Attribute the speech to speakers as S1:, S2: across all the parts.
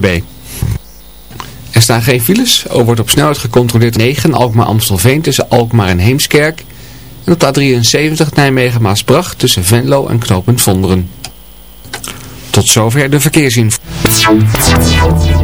S1: Er staan geen files. Er wordt op snelheid gecontroleerd 9 Alkmaar-Amstelveen tussen Alkmaar en Heemskerk. En op de A73 Nijmegen-Maasbracht tussen Venlo en Knopend Vonderen. Tot zover de verkeersinformatie.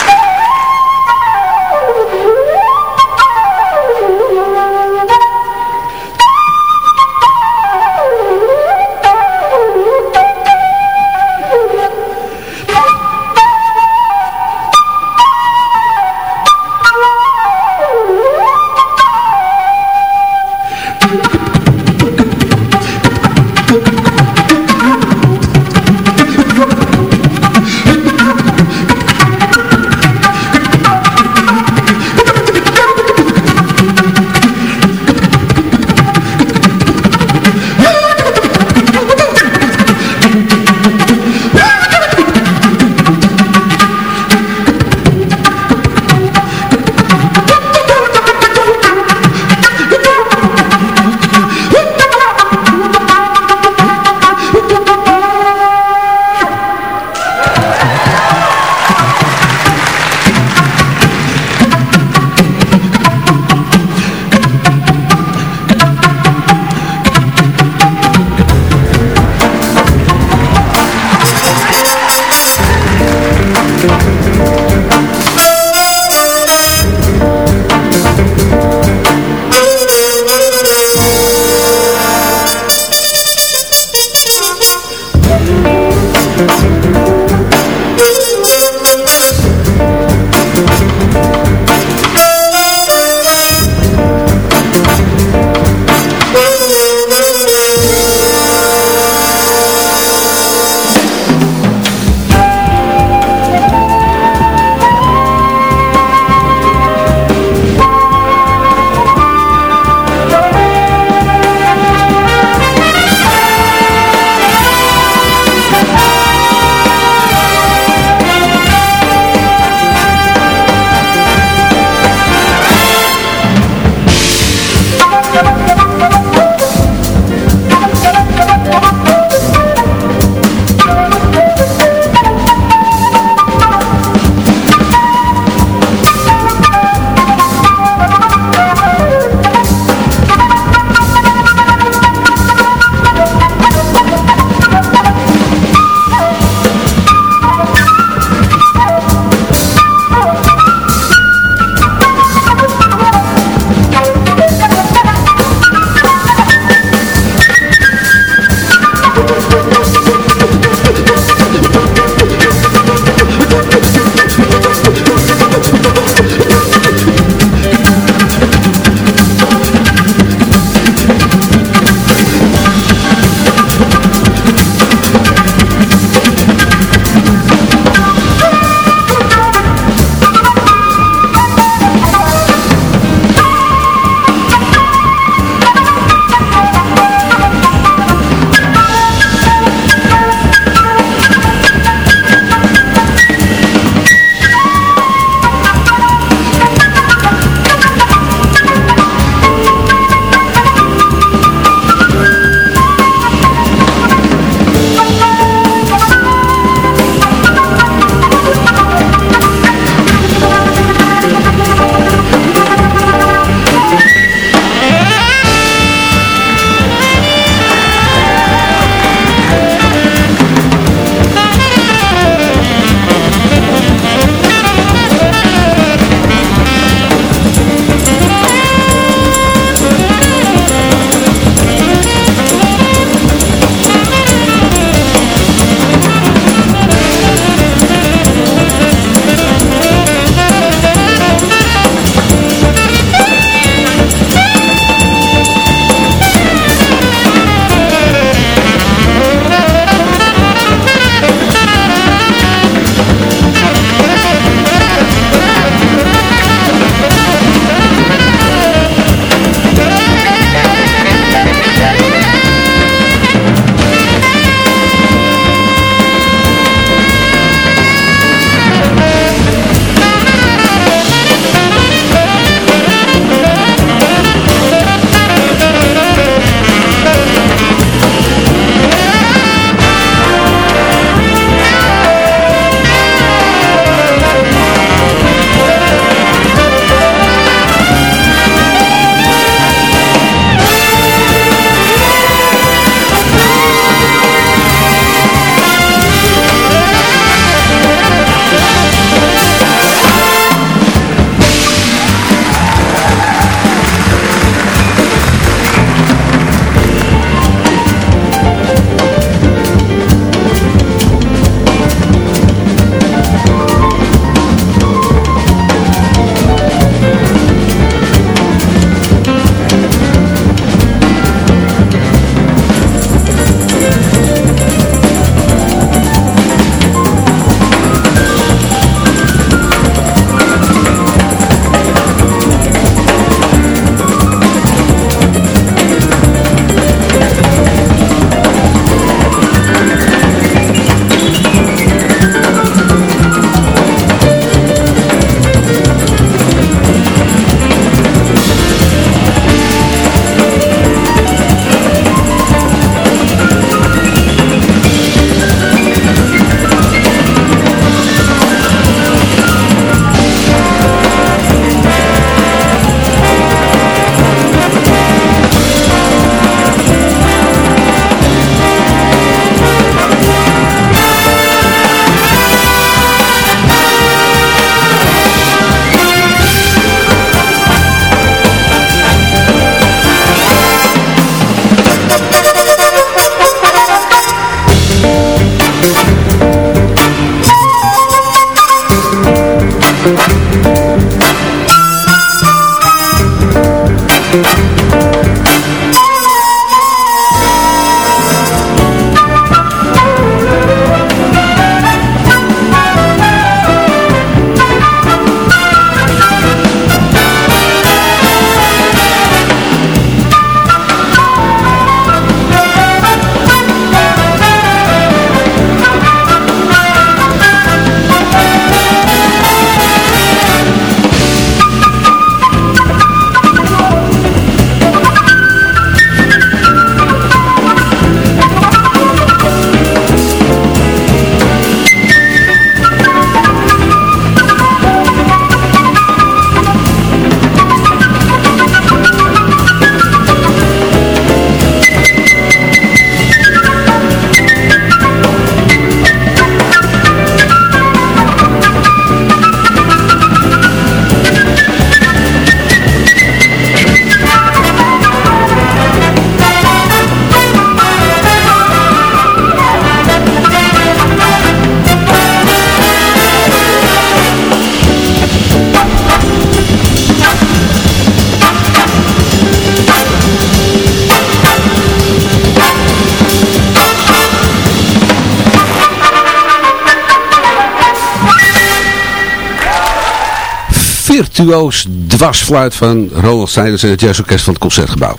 S2: Virtuoos dwarsfluit van Ronald Snijders en het jazzorkest van het Concertgebouw.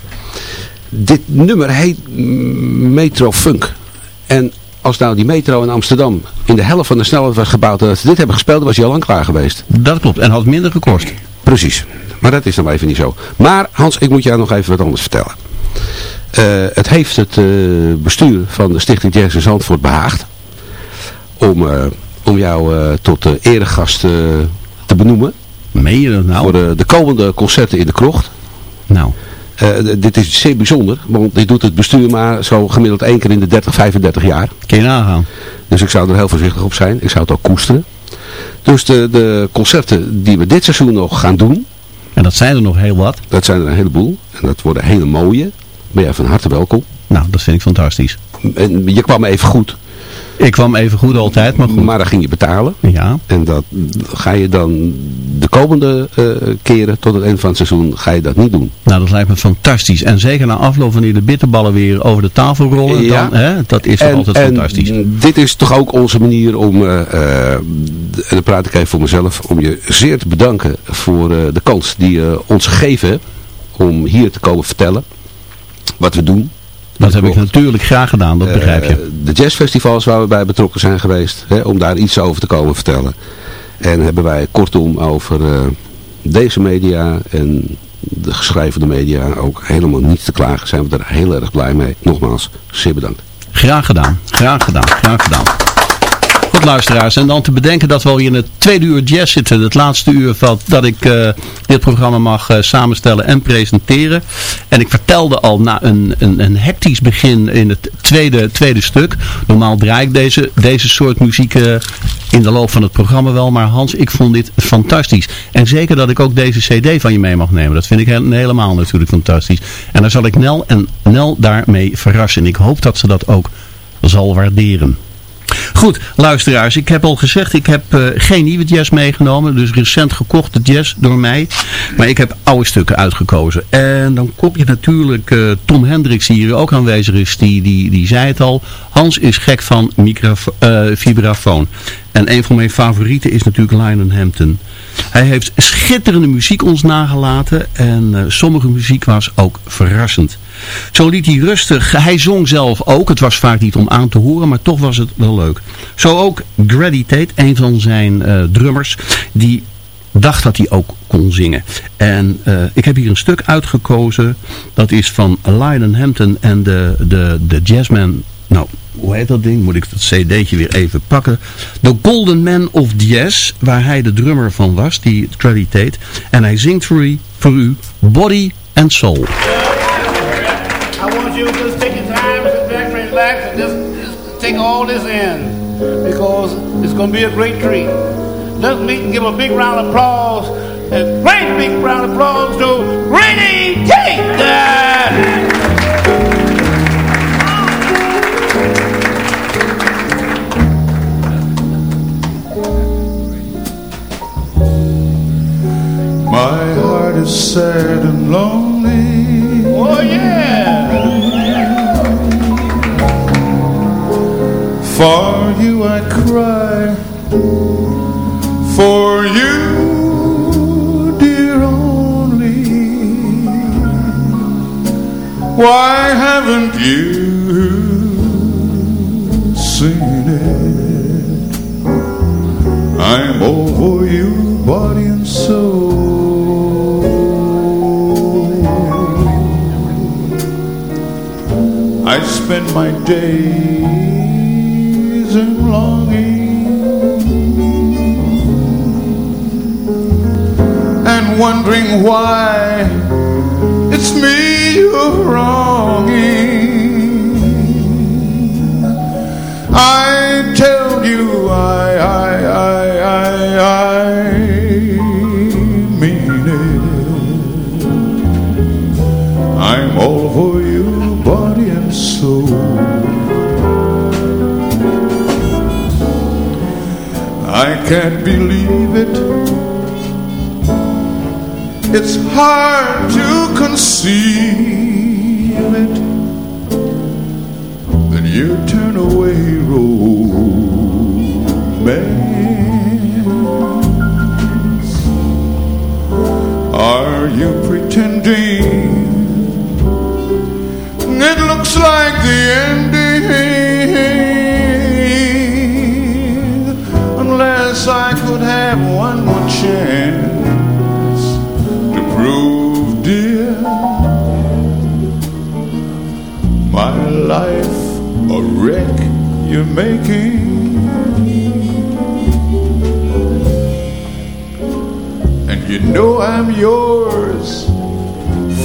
S2: Dit nummer heet Metro Funk. En als nou die metro in Amsterdam in de helft van de snelheid was gebouwd en dat ze dit hebben gespeeld, was hij al lang klaar geweest.
S3: Dat klopt. En had minder gekost.
S2: Precies. Maar dat is dan even niet zo. Maar Hans, ik moet jou nog even wat anders vertellen. Eh, het heeft het eh, bestuur van de Stichting Jazz in Zandvoort behaagd om, eh, om jou tot eregast te benoemen.
S3: Meen je dat nou?
S2: Voor de, de komende concerten in de krocht.
S3: Nou.
S2: dit is zeer bijzonder, want dit doet het bestuur maar zo gemiddeld één keer in de 30, 35 jaar.
S3: Kun je nagaan.
S2: Dus ik zou er heel voorzichtig op zijn. Ik zou het ook koesteren. Dus de, de concerten die we dit seizoen nog gaan doen.
S3: En dat zijn er nog heel wat.
S2: Dat zijn er een heleboel. En dat worden hele mooie. Ben jij van harte welkom.
S3: Nou, dat vind ik fantastisch.
S2: En je kwam even goed.
S3: Ik kwam even goed altijd, maar goed.
S2: Maar dan ging je betalen.
S3: Ja.
S2: En dat ga je dan de komende uh, keren tot het eind van het seizoen ga je dat niet doen.
S3: Nou, dat lijkt me fantastisch. En zeker na afloop wanneer de bitterballen weer over de tafel rollen, ja. dan, hè, dat is en, altijd
S2: en
S3: fantastisch.
S2: dit is toch ook onze manier om, uh, en dan praat ik even voor mezelf, om je zeer te bedanken voor de kans die je ons gegeven om hier te komen vertellen wat we doen.
S3: Dat heb ik natuurlijk graag gedaan, dat begrijp je.
S2: de jazzfestivals waar we bij betrokken zijn geweest, hè, om daar iets over te komen vertellen. En hebben wij kortom over uh, deze media en de geschreven media ook helemaal niet te klagen. Zijn we er heel erg blij mee. Nogmaals, zeer bedankt.
S3: Graag gedaan, graag gedaan, graag gedaan. Luisteraars, en dan te bedenken dat we al in het tweede uur jazz zitten. Het laatste uur van, dat ik uh, dit programma mag uh, samenstellen en presenteren. En ik vertelde al na een, een, een hectisch begin in het tweede, tweede stuk. Normaal draai ik deze, deze soort muziek uh, in de loop van het programma wel. Maar Hans, ik vond dit fantastisch. En zeker dat ik ook deze cd van je mee mag nemen. Dat vind ik helemaal natuurlijk fantastisch. En daar zal ik Nel en Nel daarmee verrassen. En ik hoop dat ze dat ook zal waarderen. Goed, luisteraars, ik heb al gezegd, ik heb uh, geen nieuwe jazz meegenomen. Dus recent gekochte jazz door mij. Maar ik heb oude stukken uitgekozen. En dan kom je natuurlijk uh, Tom Hendricks, die hier ook aanwezig is, die, die, die zei het al. Hans is gek van microfo uh, vibrafoon. En een van mijn favorieten is natuurlijk Lionel Hampton. Hij heeft schitterende muziek ons nagelaten en sommige muziek was ook verrassend. Zo liet hij rustig, hij zong zelf ook, het was vaak niet om aan te horen, maar toch was het wel leuk. Zo ook Grady Tate, een van zijn uh, drummers, die dacht dat hij ook kon zingen. En uh, ik heb hier een stuk uitgekozen, dat is van Lionel Hampton en de, de, de jazzman nou, hoe heet dat ding? Moet ik dat cd'tje weer even pakken. The Golden Man of Jazz, waar hij de drummer van was, die Trevor Tate. En hij zingt voor u, voor u Body and Soul.
S4: Take all this in. Because it's going to be a great treat. Let's meet and give a big round of applause. A great big round of applause to Grady Tate!
S5: My heart is sad and lonely.
S4: Oh, yeah.
S5: For you I cry. For you, dear only. Why haven't you seen it? I'm over you, body and soul. I spend my days in longing and wondering why it's me you're wronging. I tell you I, I, I, I, I can't believe it. It's hard to conceive it that you turn away romance. are you pretending? It looks like you're making And you know I'm yours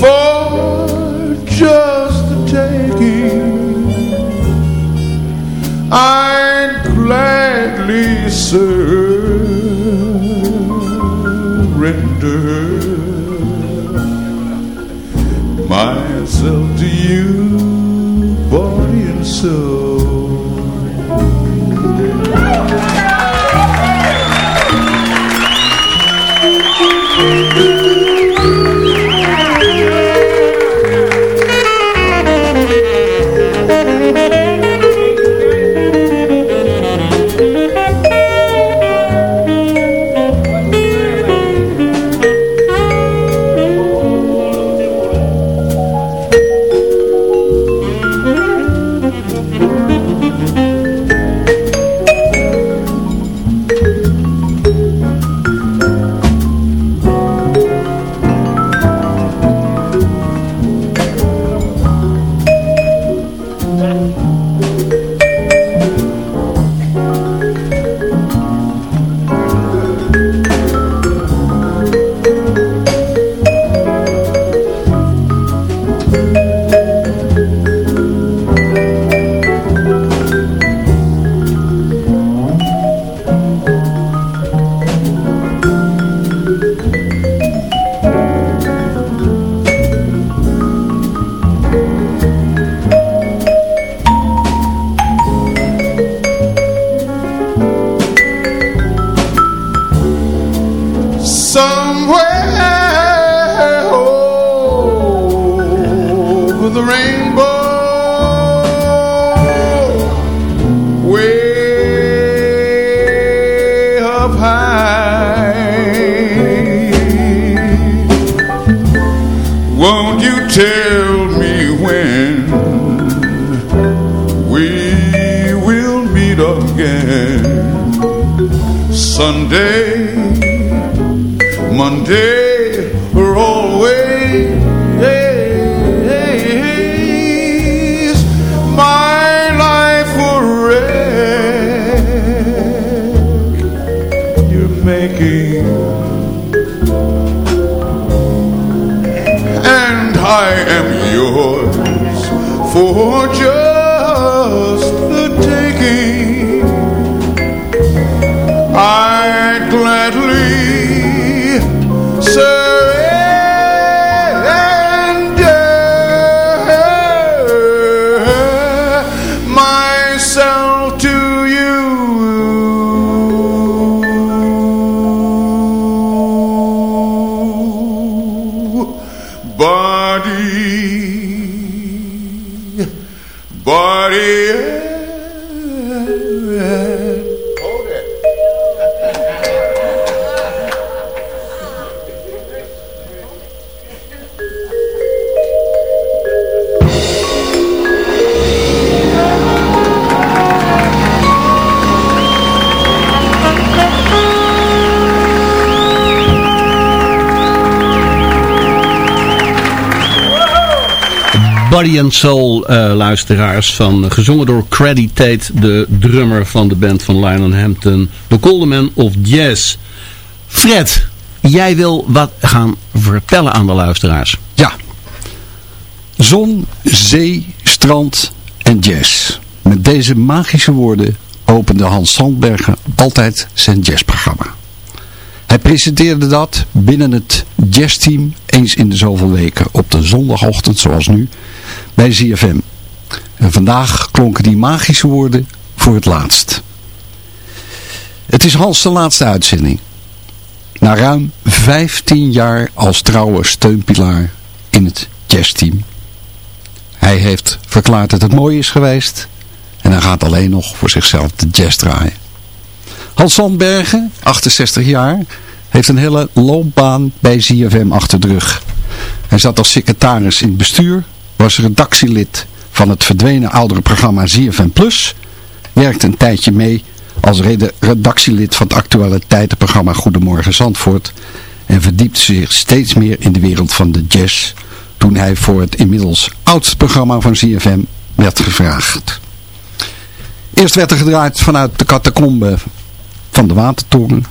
S5: For just the taking I'd gladly surrender myself to you, body and soul. Body
S3: Soul eh, luisteraars van eh, gezongen door Creddy Tate, de drummer van de band van Lionel Hampton, The Coleman of Jazz. Fred, jij wil wat gaan vertellen aan de luisteraars.
S6: Ja. Zon, zee, strand en jazz. Met deze magische woorden opende Hans Sandbergen altijd zijn jazzprogramma. Hij presenteerde dat binnen het jazzteam eens in de zoveel weken op de zondagochtend zoals nu bij ZFM. En vandaag klonken die magische woorden voor het laatst. Het is Hans de laatste uitzending. Na ruim 15 jaar als trouwe steunpilaar in het jazzteam. Hij heeft verklaard dat het mooi is geweest. En hij gaat alleen nog voor zichzelf de jazz draaien. Hans Sandbergen, 68 jaar, heeft een hele loopbaan bij ZFM achter de rug. Hij zat als secretaris in het bestuur, was redactielid van het verdwenen oudere programma ZFM Plus, werkte een tijdje mee als redactielid van het actualiteitenprogramma Goedemorgen Zandvoort en verdiepte zich steeds meer in de wereld van de jazz toen hij voor het inmiddels oudste programma van ZFM werd gevraagd. Eerst werd er gedraaid vanuit de catacombe van de Watertoren,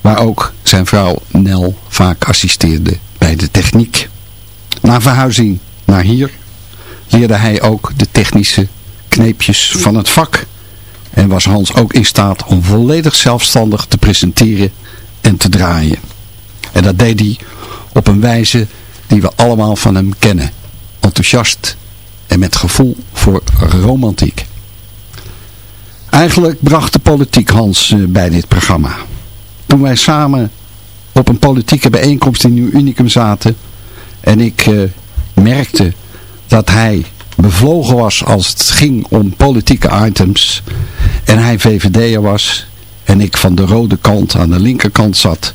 S6: waar ook zijn vrouw Nel vaak assisteerde bij de techniek. Na verhuizing naar hier leerde hij ook de technische kneepjes van het vak en was Hans ook in staat om volledig zelfstandig te presenteren en te draaien. En dat deed hij op een wijze die we allemaal van hem kennen. Enthousiast en met gevoel voor romantiek. Eigenlijk bracht de politiek Hans eh, bij dit programma. Toen wij samen op een politieke bijeenkomst in Nieuw Unicum zaten en ik uh, merkte dat hij bevlogen was als het ging om politieke items en hij VVD'er was en ik van de rode kant aan de linkerkant zat,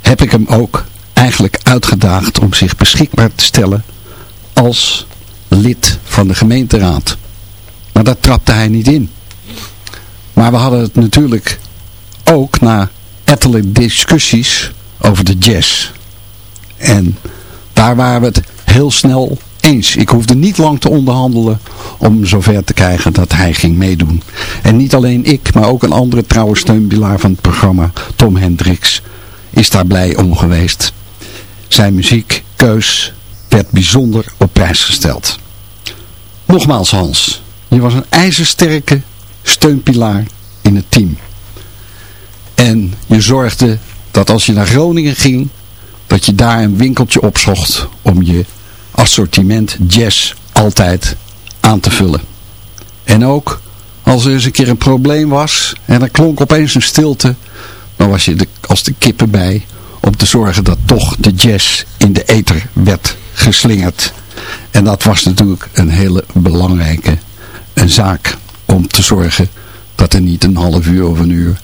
S6: heb ik hem ook eigenlijk uitgedaagd om zich beschikbaar te stellen als lid van de gemeenteraad. Maar daar trapte hij niet in. Maar we hadden het natuurlijk ook na ettelijke discussies over de jazz. En daar waren we het heel snel eens. Ik hoefde niet lang te onderhandelen om zover te krijgen dat hij ging meedoen. En niet alleen ik, maar ook een andere trouwe steunpilaar van het programma, Tom Hendricks, is daar blij om geweest. Zijn muziekkeus werd bijzonder op prijs gesteld. Nogmaals Hans, je was een ijzersterke steunpilaar in het team. En je zorgde dat als je naar Groningen ging, dat je daar een winkeltje opzocht om je assortiment jazz altijd aan te vullen. En ook als er eens een keer een probleem was en er klonk opeens een stilte, dan was je de, als de kippen bij om te zorgen dat toch de jazz in de ether werd geslingerd. En dat was natuurlijk een hele belangrijke een zaak om te zorgen dat er niet een half uur of een uur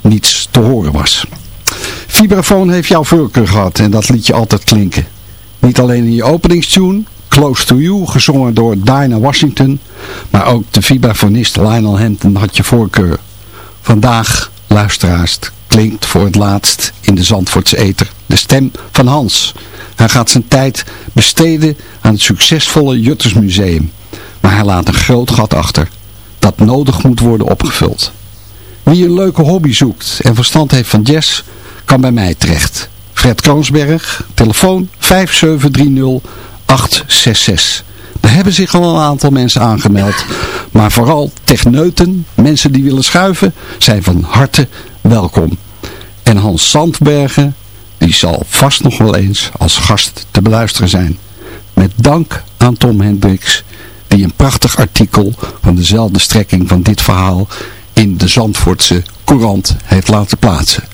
S6: niets te horen was. Vibrafoon heeft jouw voorkeur gehad en dat liet je altijd klinken. Niet alleen in je openingstune, Close to You, gezongen door Dinah Washington, maar ook de vibrafonist Lionel Hampton had je voorkeur. Vandaag, luisteraars, klinkt voor het laatst in de Zandvoortse Eter de stem van Hans. Hij gaat zijn tijd besteden aan het succesvolle Juttersmuseum, maar hij laat een groot gat achter dat nodig moet worden opgevuld. Wie een leuke hobby zoekt en verstand heeft van jazz, kan bij mij terecht. Fred Kroonsberg, telefoon 5730 866. Er hebben zich al een aantal mensen aangemeld. Maar vooral techneuten, mensen die willen schuiven, zijn van harte welkom. En Hans Sandbergen, die zal vast nog wel eens als gast te beluisteren zijn. Met dank aan Tom Hendricks, die een prachtig artikel van dezelfde strekking van dit verhaal in de Zandvoortse Courant heeft laten plaatsen.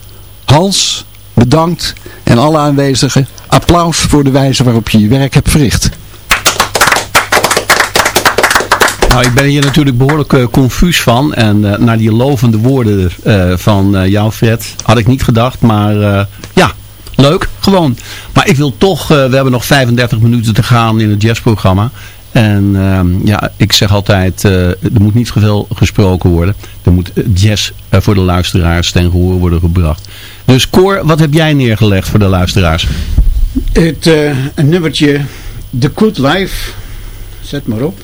S6: Hans, bedankt en alle aanwezigen applaus voor de wijze waarop je je werk hebt verricht.
S3: Nou, ik ben hier natuurlijk behoorlijk uh, confuus van. En uh, naar die lovende woorden uh, van jou, Fred, had ik niet gedacht. Maar ja, leuk, gewoon. Maar ik wil toch, we hebben nog 35 minuten te gaan in het jazzprogramma. En ehm, ja, ik zeg altijd, er moet niet zoveel gesproken worden. Er moet jazz voor de luisteraars ten gehoor worden gebracht. Dus Cor, wat heb jij neergelegd voor de luisteraars?
S7: Het nummertje The Good Life. Zet maar op.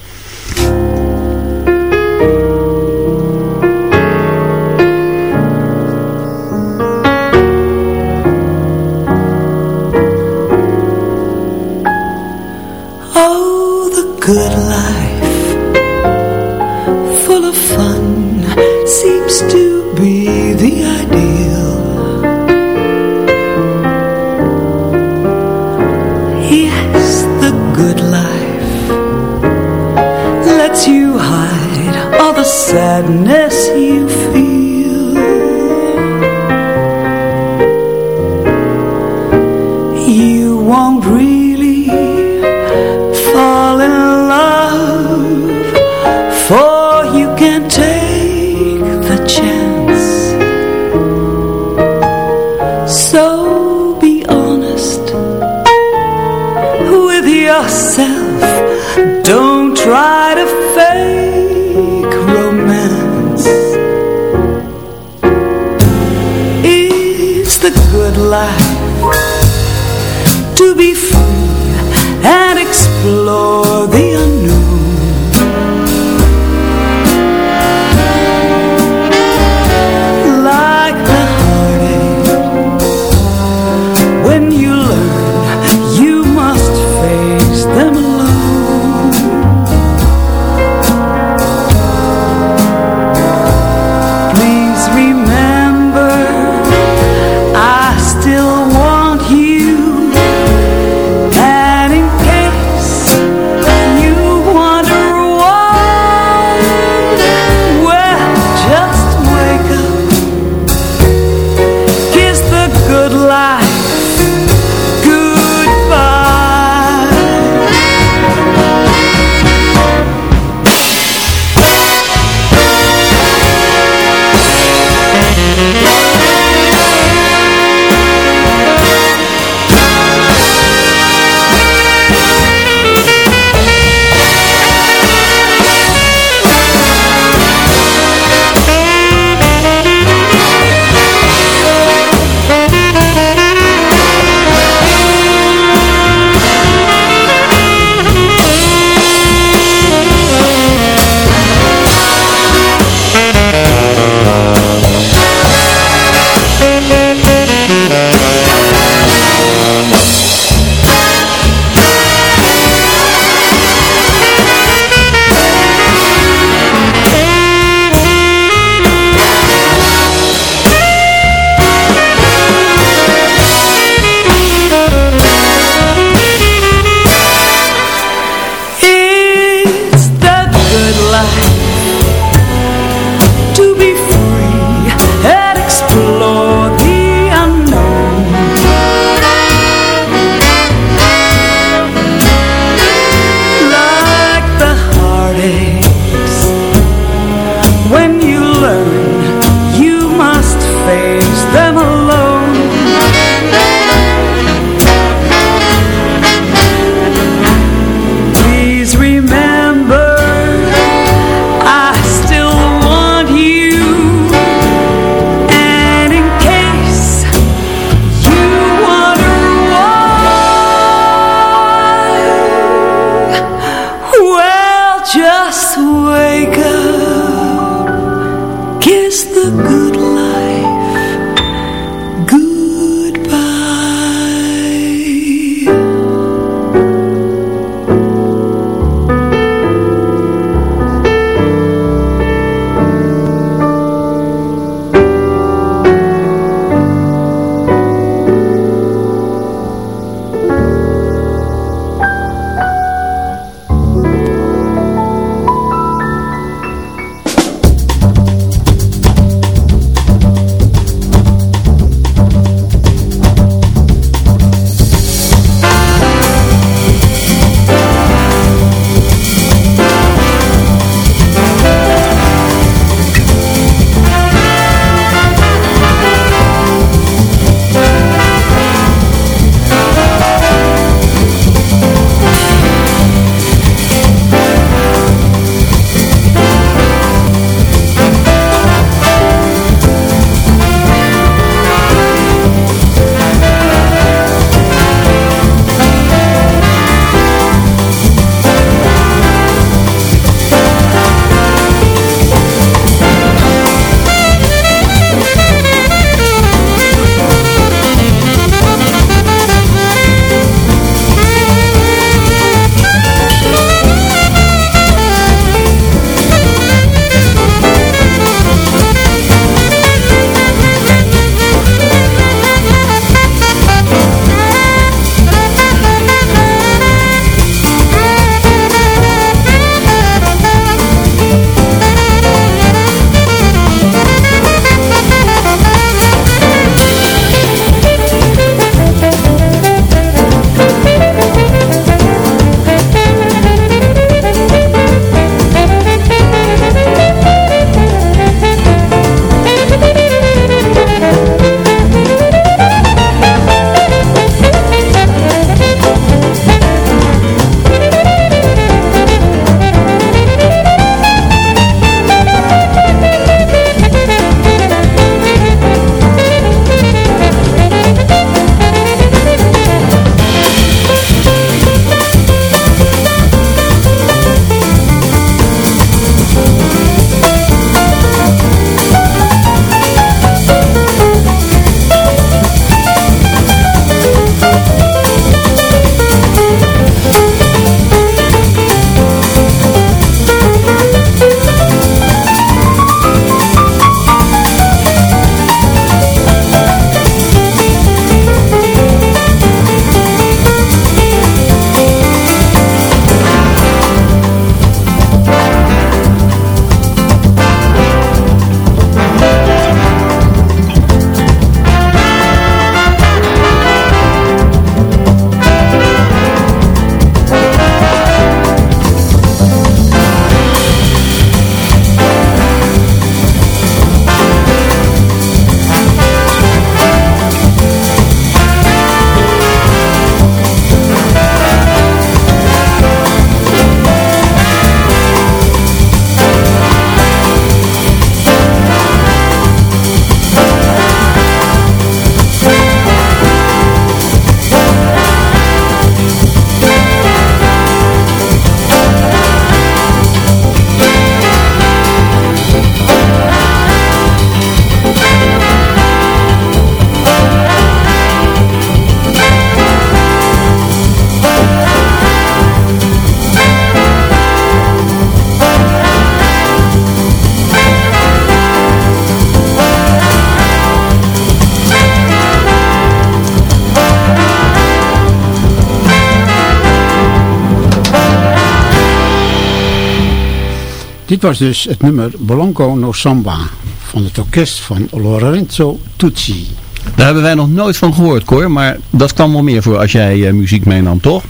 S7: Dit was dus het nummer Bolonco no Samba van het orkest van Lorenzo Tucci.
S3: Daar hebben wij nog nooit van gehoord, Cor. Maar dat kwam wel meer voor als jij uh, muziek meenam, toch?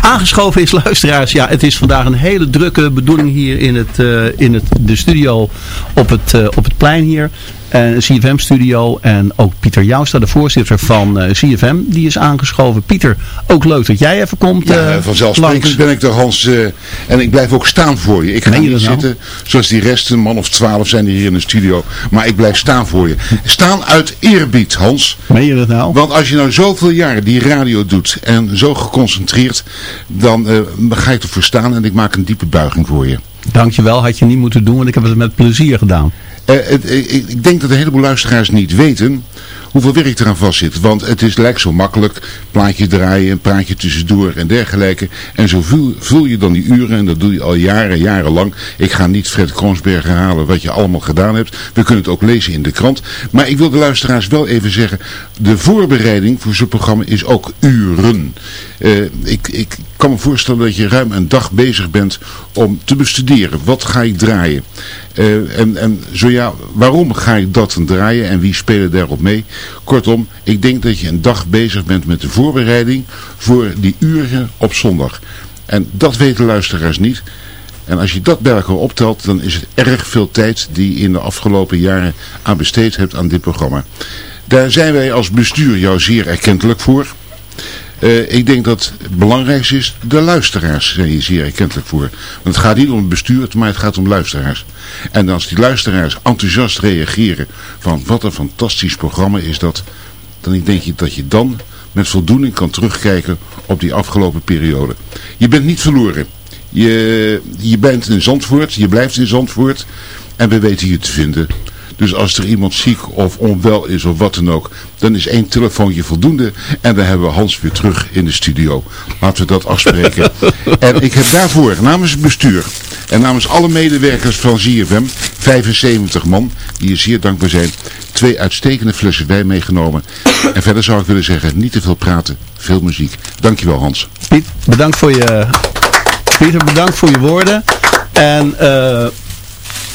S3: Aangeschoven is luisteraars. Ja, het is vandaag een hele drukke bedoeling hier in, het, uh, in het, de studio op het, uh, op het plein hier CFM Studio. En ook Pieter Jouwstra, de voorzitter van uh, CFM, die is aangeschoven. Pieter, ook leuk dat jij even komt.
S8: Ja, uh, vanzelfsprekend ben ik er Hans. en ik blijf ook staan voor je. Ik ga niet nou? zitten zoals die rest, een man of twaalf zijn hier in de studio. Maar ik blijf staan voor je. Staan uit eerbied, Hans.
S3: Meen je dat nou?
S8: Want als je nou zoveel jaren die radio doet en zo geconcentreerd, dan ga ik ervoor staan en ik maak een diepe buiging voor je.
S3: Dankjewel, had je niet moeten doen, want ik heb het met plezier gedaan.
S8: Uh, het, ik denk dat een heleboel luisteraars niet weten hoeveel werk eraan vast zit. Want het is, lijkt zo makkelijk, plaatje draaien, een praatje tussendoor en dergelijke. En zo vul, je dan die uren en dat doe je al jaren, jarenlang. Ik ga niet Fred Kroonsberg herhalen wat je allemaal gedaan hebt. We kunnen het ook lezen in de krant. Maar ik wil de luisteraars wel even zeggen, de voorbereiding voor zo'n programma is ook uren. Uh, ik, ik kan me voorstellen dat je ruim een dag bezig bent om te bestuderen. Wat ga ik draaien? Uh, en, en zo ja, waarom ga ik dat dan draaien en wie spelen daarop mee? Kortom, ik denk dat je een dag bezig bent met de voorbereiding voor die uren op zondag. En dat weten luisteraars niet. En als je dat bij elkaar optelt, dan is het erg veel tijd die je in de afgelopen jaren aan besteed hebt aan dit programma. Daar zijn wij als bestuur jou zeer erkentelijk voor. Uh, ik denk dat het belangrijkste is, de luisteraars zijn hier zeer erkentelijk voor. Want het gaat niet om het bestuur, maar het gaat om luisteraars. En als die luisteraars enthousiast reageren van wat een fantastisch programma is dat, dan denk je dat je dan met voldoening kan terugkijken op die afgelopen periode. Je bent niet verloren. Je, je bent in Zandvoort, je blijft in Zandvoort en we weten je te vinden. Dus als er iemand ziek of onwel is of wat dan ook, dan is één telefoontje voldoende. En dan hebben we Hans weer terug in de studio. Laten we dat afspreken. en ik heb daarvoor namens het bestuur en namens alle medewerkers van ZFM, 75 man, die je zeer dankbaar zijn, twee uitstekende flessen wijn meegenomen. En verder zou ik willen zeggen, niet te veel praten, veel muziek. Dankjewel Hans.
S3: Piet, bedankt voor je... Pieter, bedankt voor je woorden. En... Uh...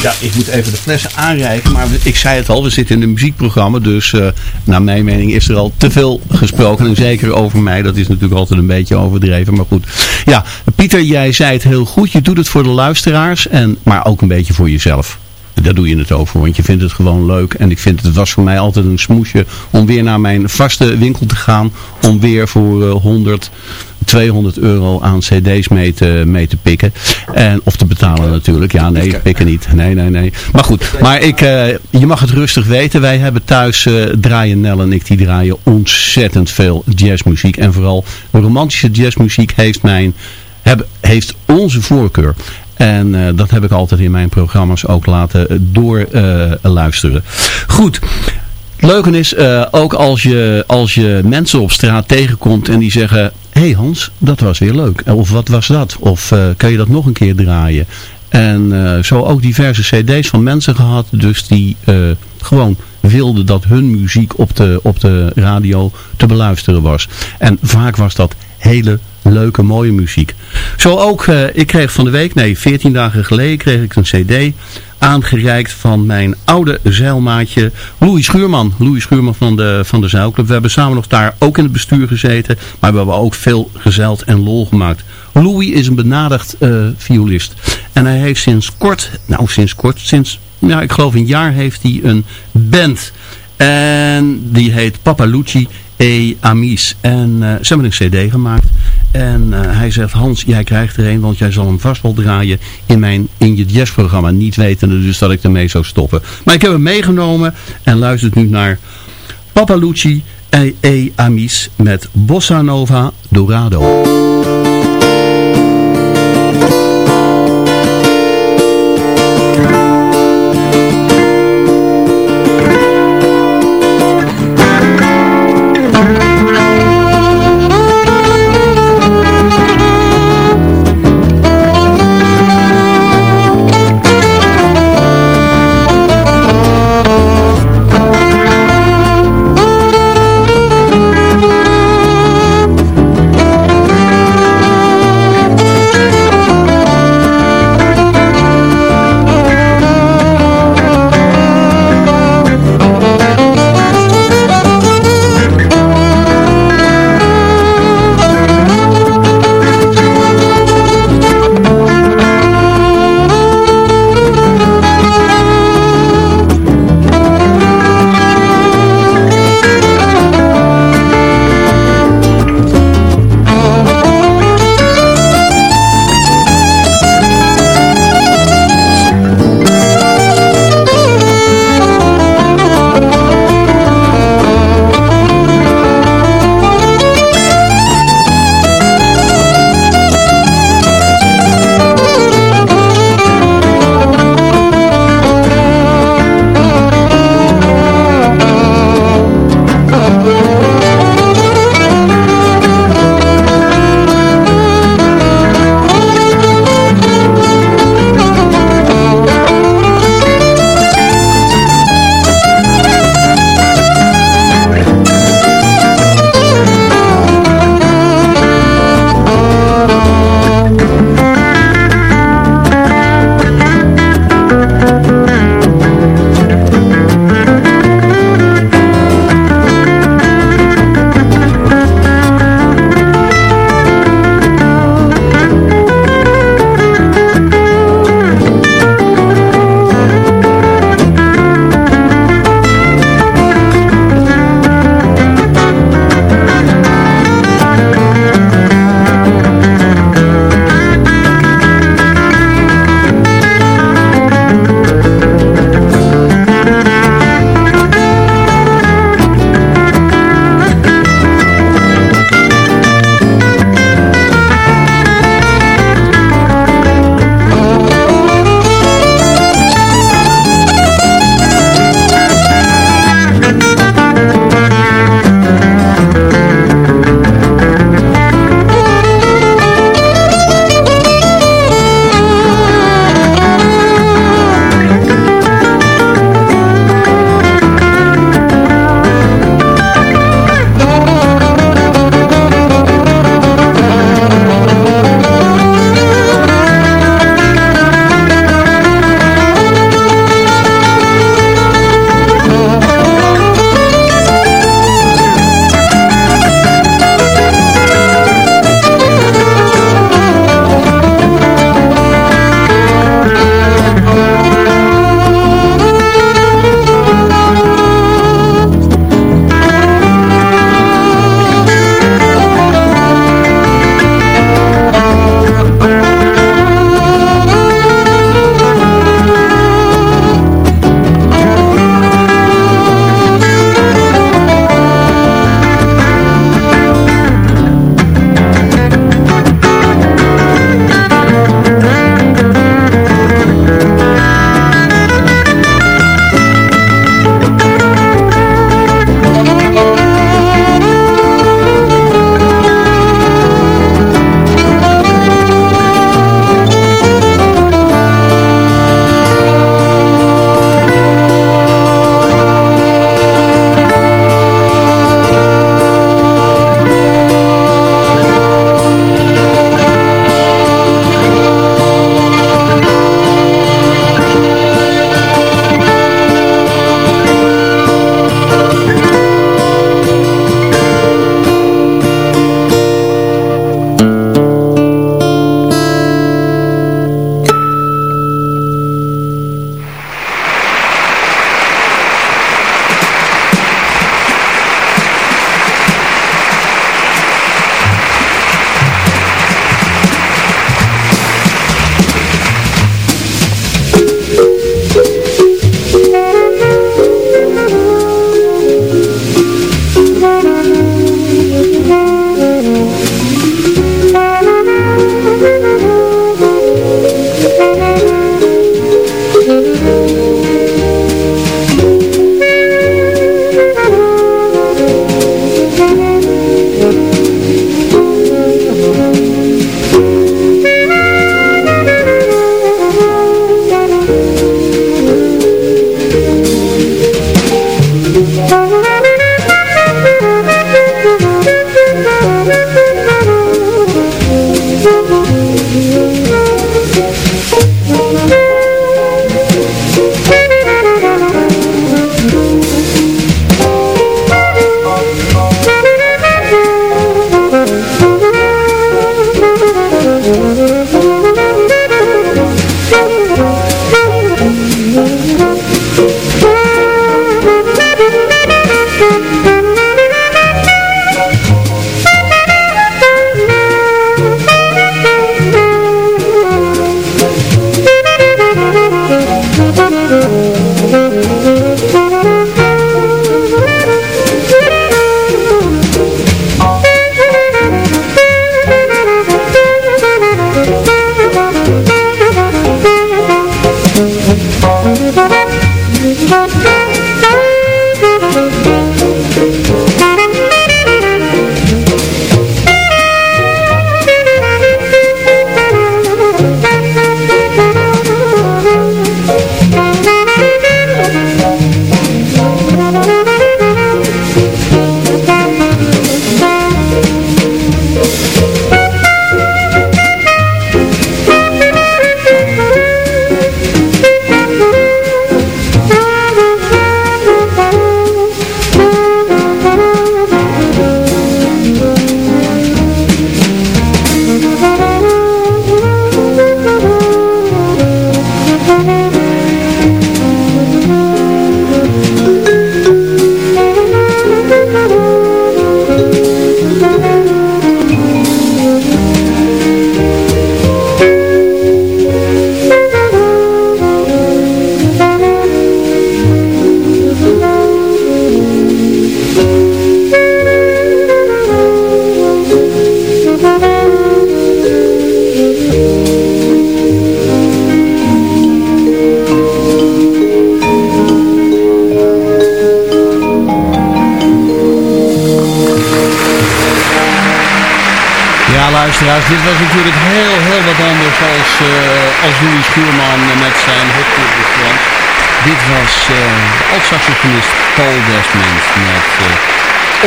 S3: Ja, ik moet even de flessen aanreiken. Maar ik zei het al, we zitten in een muziekprogramma. Dus uh, naar mijn mening is er al te veel gesproken. En zeker over mij. Dat is natuurlijk altijd een beetje overdreven. Maar goed. Ja, Pieter, jij zei het heel goed. Je doet het voor de luisteraars. En, maar ook een beetje voor jezelf. Daar doe je het over, want je vindt het gewoon leuk. En ik vind het was voor mij altijd een smoesje om weer naar mijn vaste winkel te gaan. Om weer voor uh, 100, 200 euro aan cd's mee te, mee te pikken. En, of te betalen natuurlijk. Ja, nee, pikken niet. Nee, nee, nee. Maar goed, maar ik, uh, je mag het rustig weten. Wij hebben thuis, uh, draaien Nel en ik, die draaien ontzettend veel jazzmuziek. En vooral romantische jazzmuziek heeft mijn heb, heeft onze voorkeur. En uh, dat heb ik altijd in mijn programma's ook laten doorluisteren. Uh, Goed. Het leuke is, ook als je, als je mensen op straat tegenkomt en die zeggen... Hé hey Hans, dat was weer leuk. Of wat was dat? Of kan je dat nog een keer draaien? En zo ook diverse cd's van mensen gehad. Dus die gewoon wilden dat hun muziek op de, op de radio te beluisteren was. En vaak was dat hele leuke, mooie muziek. Zo ook, uh, ik kreeg van de week, nee, 14 dagen geleden kreeg ik een cd aangereikt van mijn oude zeilmaatje Louis Schuurman. Louis Schuurman van de, van de zeilclub. We hebben samen nog daar ook in het bestuur gezeten, maar we hebben ook veel gezeild en lol gemaakt. Louis is een benadigd uh, violist. En hij heeft sinds kort, nou sinds kort, sinds, ja, ik geloof een jaar heeft hij een band. En die heet Papa Lucci E. Amis. En uh, ze hebben een cd gemaakt. En uh, hij zegt, Hans, jij krijgt er een, want jij zal hem vast wel draaien in, mijn, in je jazzprogramma. Niet wetende dus dat ik ermee zou stoppen. Maar ik heb hem meegenomen en luistert nu naar Papa Lucci E. e Amis met Bossa Nova Dorado.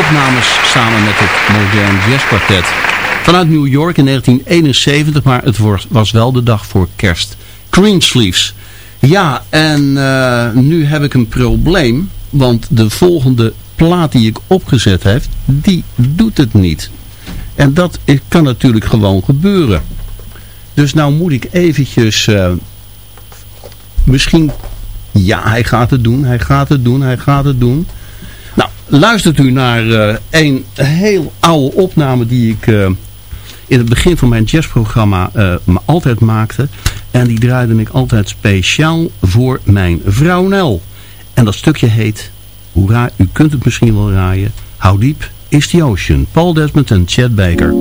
S7: Opnames samen met het Modern Jazz Quartet. Vanuit New York in 1971, maar het was wel de dag voor kerst. Greensleeves. Ja, en nu heb ik een probleem, want de volgende plaat die ik opgezet heb, die doet het niet. En dat kan natuurlijk gewoon gebeuren. Dus nou moet ik eventjes... Uh, misschien... Ja, hij gaat het doen, hij gaat het doen, hij gaat het doen. Luistert u naar uh, een heel oude opname die ik uh, in het begin van mijn jazzprogramma me altijd maakte. En die draaide ik altijd speciaal voor mijn vrouw Nel. En dat stukje heet, hoera, u kunt het misschien wel raaien, How Deep is the Ocean. Paul Desmond en Chad Baker.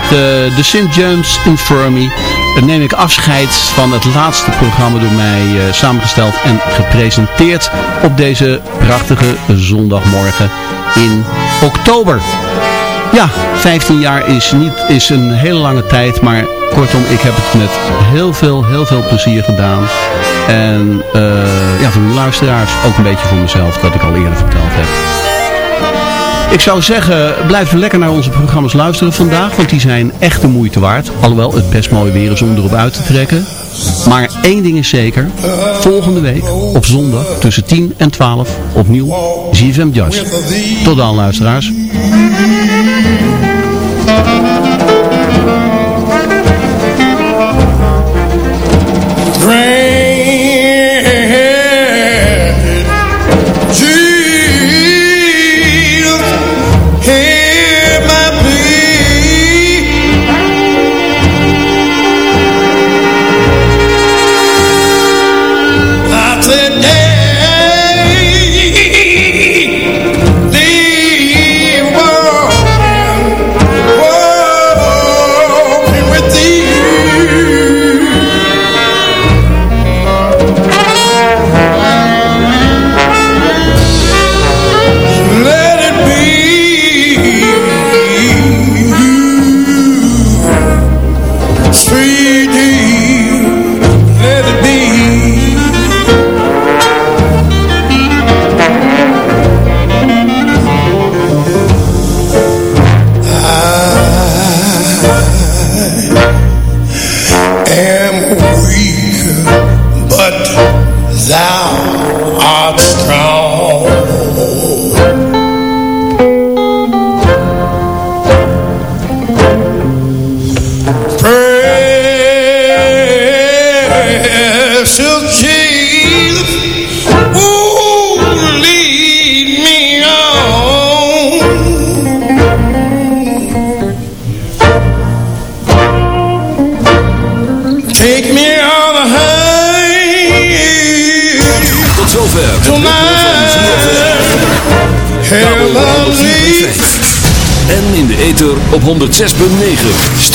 S3: Met uh, de St. James Infirmary neem ik afscheid van het laatste programma door mij uh, samengesteld en gepresenteerd op deze prachtige zondagmorgen in oktober. Ja, 15 jaar is, niet, is een hele lange tijd, maar kortom, ik heb het met heel veel, heel veel plezier gedaan. En ja, voor de luisteraars ook een beetje voor mezelf, dat ik al eerder verteld heb. Ik zou zeggen, blijf lekker naar onze programma's luisteren vandaag, want die zijn echt de moeite waard. Alhoewel het best mooi weer is om erop uit te trekken. Maar één ding is zeker, volgende week op zondag tussen 10 en 12 opnieuw ZFM Jazz. Tot dan luisteraars.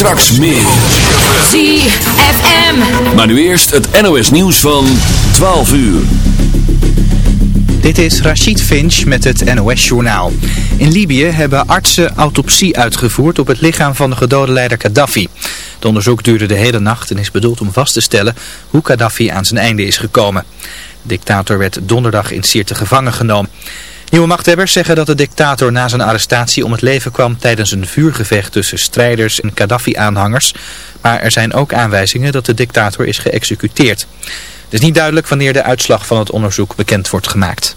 S9: Straks meer.
S10: ZFM.
S9: Maar nu eerst het NOS nieuws van 12 uur.
S11: Dit is Rachid Finch met het NOS journaal. In Libië hebben artsen autopsie uitgevoerd op het lichaam van de gedode leider Gaddafi. Het onderzoek duurde de hele nacht en is bedoeld om vast te stellen hoe Gaddafi aan zijn einde is gekomen. De dictator werd donderdag in Sirte gevangen genomen. Nieuwe machthebbers zeggen dat de dictator na zijn arrestatie om het leven kwam tijdens een vuurgevecht tussen strijders en Gaddafi-aanhangers. Maar er zijn ook aanwijzingen dat de dictator is geëxecuteerd. Het is niet duidelijk wanneer de uitslag van het onderzoek bekend wordt gemaakt.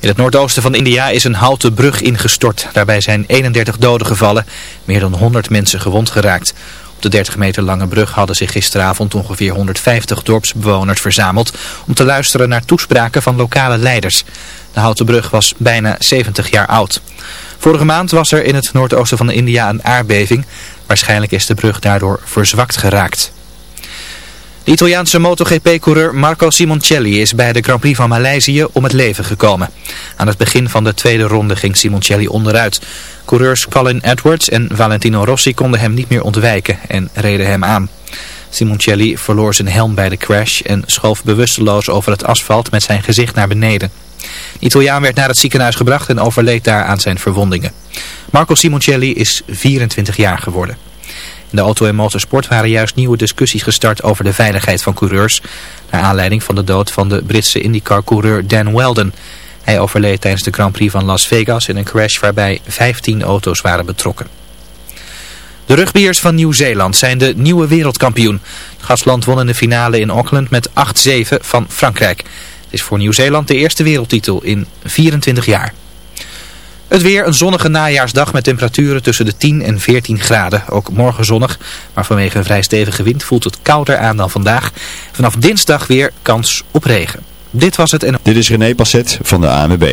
S11: In het noordoosten van India is een houten brug ingestort. Daarbij zijn 31 doden gevallen, meer dan 100 mensen gewond geraakt. Op de 30 meter lange brug hadden zich gisteravond ongeveer 150 dorpsbewoners verzameld om te luisteren naar toespraken van lokale leiders. De houten brug was bijna 70 jaar oud. Vorige maand was er in het noordoosten van India een aardbeving. Waarschijnlijk is de brug daardoor verzwakt geraakt. De Italiaanse MotoGP-coureur Marco Simoncelli is bij de Grand Prix van Maleisië om het leven gekomen. Aan het begin van de tweede ronde ging Simoncelli onderuit. Coureurs Colin Edwards en Valentino Rossi konden hem niet meer ontwijken en reden hem aan. Simoncelli verloor zijn helm bij de crash en schoof bewusteloos over het asfalt met zijn gezicht naar beneden. De Italiaan werd naar het ziekenhuis gebracht en overleed daar aan zijn verwondingen. Marco Simoncelli is 24 jaar geworden. In de auto- en motorsport waren juist nieuwe discussies gestart over de veiligheid van coureurs. Naar aanleiding van de dood van de Britse IndyCar-coureur Dan Weldon. Hij overleed tijdens de Grand Prix van Las Vegas in een crash waarbij 15 auto's waren betrokken. De rugbiers van Nieuw-Zeeland zijn de nieuwe wereldkampioen. Het gastland won in de finale in Auckland met 8-7 van Frankrijk. Het is voor Nieuw-Zeeland de eerste wereldtitel in 24 jaar. Het weer een zonnige najaarsdag met temperaturen tussen de 10 en 14 graden. Ook morgen zonnig, maar vanwege een vrij stevige wind voelt het kouder aan dan vandaag. Vanaf dinsdag weer kans op regen. Dit was het en...
S12: Dit is René Passet van de ANWB.